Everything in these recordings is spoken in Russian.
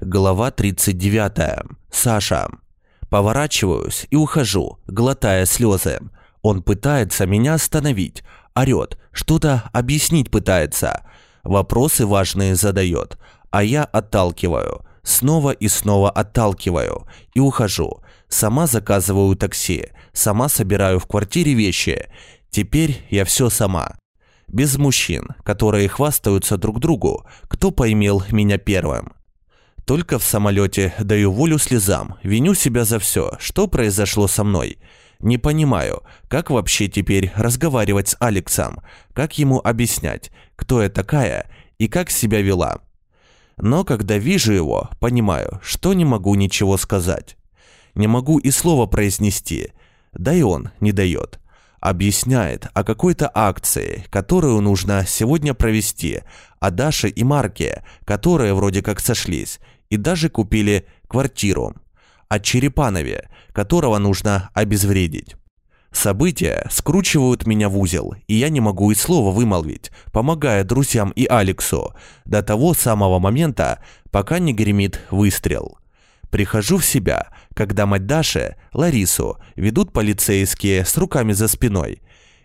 Глава 39. Саша. Поворачиваюсь и ухожу, глотая слезы. Он пытается меня остановить, орет, что-то объяснить пытается. Вопросы важные задает, а я отталкиваю. Снова и снова отталкиваю и ухожу. Сама заказываю такси, сама собираю в квартире вещи. Теперь я все сама. Без мужчин, которые хвастаются друг другу, кто поимел меня первым. Только в самолете даю волю слезам, виню себя за все, что произошло со мной. Не понимаю, как вообще теперь разговаривать с Алексом, как ему объяснять, кто я такая и как себя вела. Но когда вижу его, понимаю, что не могу ничего сказать. Не могу и слова произнести, да и он не дает. Объясняет о какой-то акции, которую нужно сегодня провести, о Даше и Марке, которые вроде как сошлись, и даже купили квартиру. О Черепанове, которого нужно обезвредить. События скручивают меня в узел, и я не могу и слова вымолвить, помогая друзьям и Алексу, до того самого момента, пока не гремит выстрел. Прихожу в себя, когда мать Даши, Ларису, ведут полицейские с руками за спиной.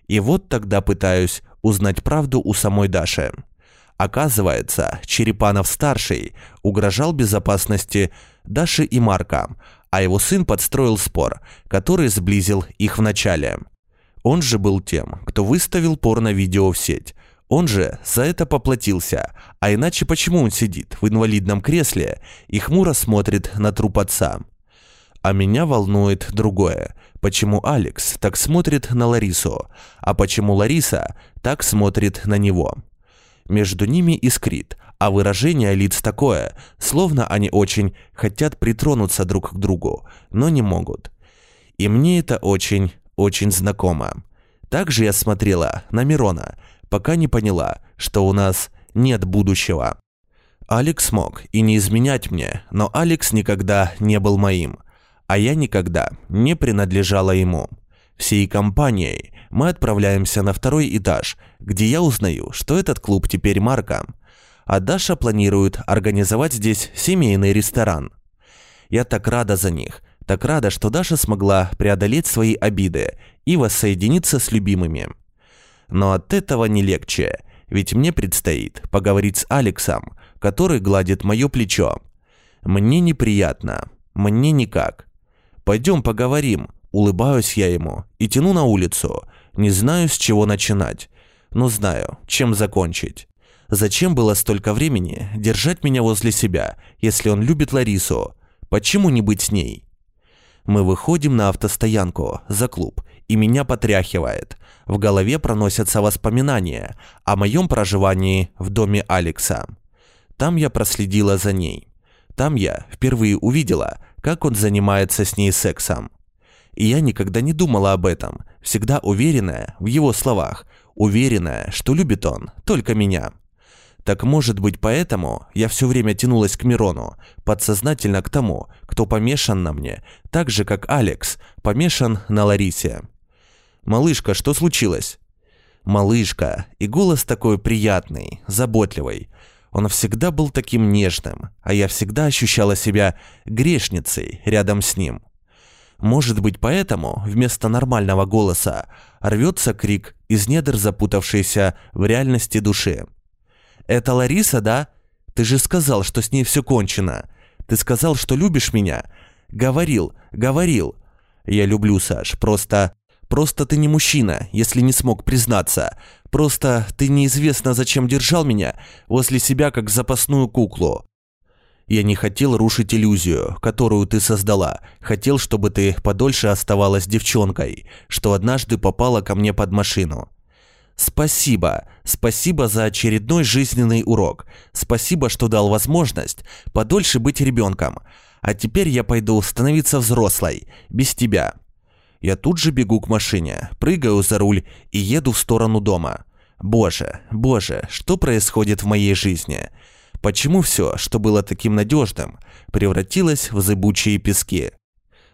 И вот тогда пытаюсь узнать правду у самой Даши. Оказывается, Черепанов-старший угрожал безопасности Даши и Марка, а его сын подстроил спор, который сблизил их в начале. Он же был тем, кто выставил порно-видео в сеть. Он же за это поплатился, а иначе почему он сидит в инвалидном кресле и хмуро смотрит на труп отца? А меня волнует другое. Почему Алекс так смотрит на Ларису, а почему Лариса так смотрит на него? Между ними искрит, а выражение лиц такое, словно они очень хотят притронуться друг к другу, но не могут. И мне это очень, очень знакомо. Также я смотрела на Мирона, пока не поняла, что у нас нет будущего. Алекс мог и не изменять мне, но Алекс никогда не был моим, а я никогда не принадлежала ему. Всей компанией мы отправляемся на второй этаж, где я узнаю, что этот клуб теперь марка. А Даша планирует организовать здесь семейный ресторан. Я так рада за них, так рада, что Даша смогла преодолеть свои обиды и воссоединиться с любимыми. Но от этого не легче, ведь мне предстоит поговорить с Алексом, который гладит мое плечо. Мне неприятно, мне никак. Пойдем поговорим, Улыбаюсь я ему и тяну на улицу. Не знаю, с чего начинать, но знаю, чем закончить. Зачем было столько времени держать меня возле себя, если он любит Ларису? Почему не быть с ней? Мы выходим на автостоянку за клуб, и меня потряхивает. В голове проносятся воспоминания о моем проживании в доме Алекса. Там я проследила за ней. Там я впервые увидела, как он занимается с ней сексом. И я никогда не думала об этом, всегда уверенная в его словах, уверенная, что любит он только меня. Так может быть поэтому я все время тянулась к Мирону, подсознательно к тому, кто помешан на мне, так же как Алекс помешан на Ларисе. «Малышка, что случилось?» «Малышка» и голос такой приятный, заботливый. Он всегда был таким нежным, а я всегда ощущала себя грешницей рядом с ним. Может быть, поэтому вместо нормального голоса рвется крик из недр запутавшейся в реальности души. «Это Лариса, да? Ты же сказал, что с ней все кончено. Ты сказал, что любишь меня. Говорил, говорил. Я люблю, Саш, просто... Просто ты не мужчина, если не смог признаться. Просто ты неизвестно зачем держал меня возле себя как запасную куклу. Я не хотел рушить иллюзию, которую ты создала. Хотел, чтобы ты подольше оставалась девчонкой, что однажды попала ко мне под машину. Спасибо, спасибо за очередной жизненный урок. Спасибо, что дал возможность подольше быть ребенком. А теперь я пойду становиться взрослой, без тебя. Я тут же бегу к машине, прыгаю за руль и еду в сторону дома. Боже, боже, что происходит в моей жизни? Почему все, что было таким надежным, превратилось в зыбучие пески?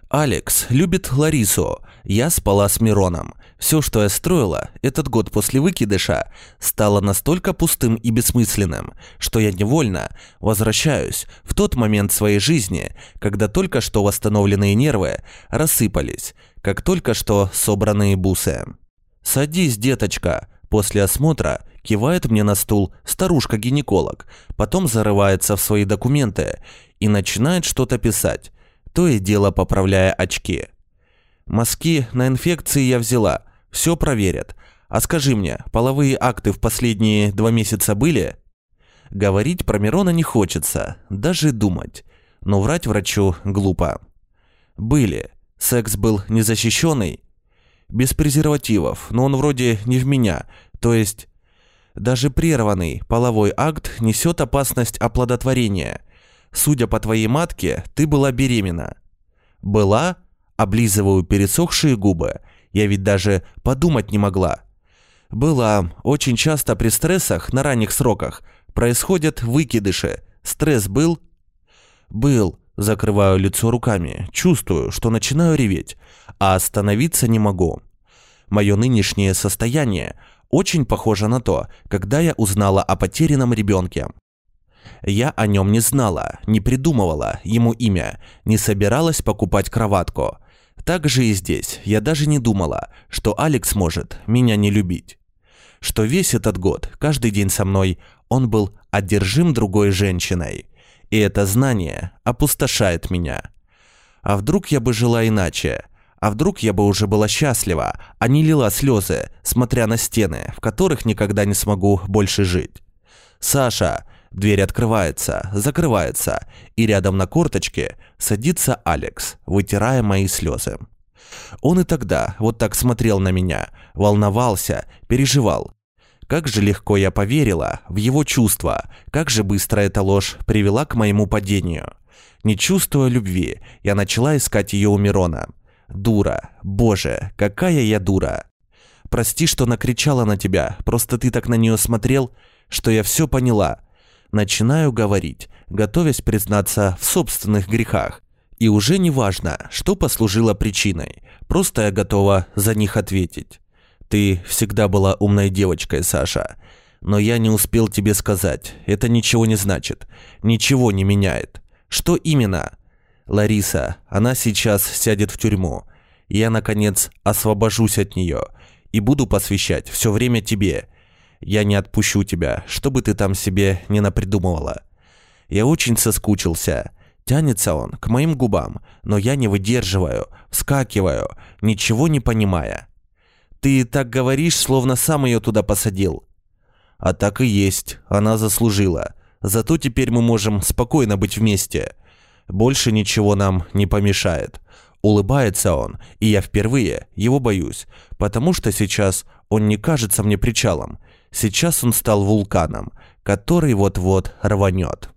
Алекс любит Ларису, я спала с Мироном. Все, что я строила этот год после выкидыша, стало настолько пустым и бессмысленным, что я невольно возвращаюсь в тот момент своей жизни, когда только что восстановленные нервы рассыпались, как только что собранные бусы. «Садись, деточка», После осмотра кивает мне на стул старушка-гинеколог, потом зарывается в свои документы и начинает что-то писать, то и дело поправляя очки. Мазки на инфекции я взяла, все проверят. А скажи мне, половые акты в последние два месяца были? Говорить про Мирона не хочется, даже думать. Но врать врачу глупо. Были. Секс был незащищенный. Без презервативов, но он вроде не в меня, то есть... Даже прерванный половой акт несет опасность оплодотворения. Судя по твоей матке, ты была беременна. Была? Облизываю пересохшие губы. Я ведь даже подумать не могла. Была. Очень часто при стрессах на ранних сроках происходят выкидыши. Стресс был? Был. Закрываю лицо руками. Чувствую, что начинаю реветь, а остановиться не могу. Мое нынешнее состояние очень похоже на то, когда я узнала о потерянном ребенке. Я о нем не знала, не придумывала ему имя, не собиралась покупать кроватку. Так же и здесь я даже не думала, что Алекс может меня не любить. Что весь этот год, каждый день со мной, он был одержим другой женщиной. И это знание опустошает меня. А вдруг я бы жила иначе? А вдруг я бы уже была счастлива, а не лила слезы, смотря на стены, в которых никогда не смогу больше жить? «Саша!» Дверь открывается, закрывается, и рядом на корточке садится Алекс, вытирая мои слезы. Он и тогда вот так смотрел на меня, волновался, переживал. Как же легко я поверила в его чувства, как же быстро эта ложь привела к моему падению. Не чувствуя любви, я начала искать ее у Мирона. Дура. Боже, какая я дура. Прости, что накричала на тебя, просто ты так на нее смотрел, что я все поняла. Начинаю говорить, готовясь признаться в собственных грехах. И уже не важно, что послужило причиной, просто я готова за них ответить. Ты всегда была умной девочкой, Саша. Но я не успел тебе сказать. Это ничего не значит. Ничего не меняет. Что именно? Лариса, она сейчас сядет в тюрьму. Я, наконец, освобожусь от нее и буду посвящать все время тебе. Я не отпущу тебя, что бы ты там себе не напридумывала. Я очень соскучился. Тянется он к моим губам, но я не выдерживаю, вскакиваю, ничего не понимая. Ты так говоришь, словно сам ее туда посадил. А так и есть, она заслужила. Зато теперь мы можем спокойно быть вместе. Больше ничего нам не помешает. Улыбается он, и я впервые его боюсь, потому что сейчас он не кажется мне причалом. Сейчас он стал вулканом, который вот-вот рванет.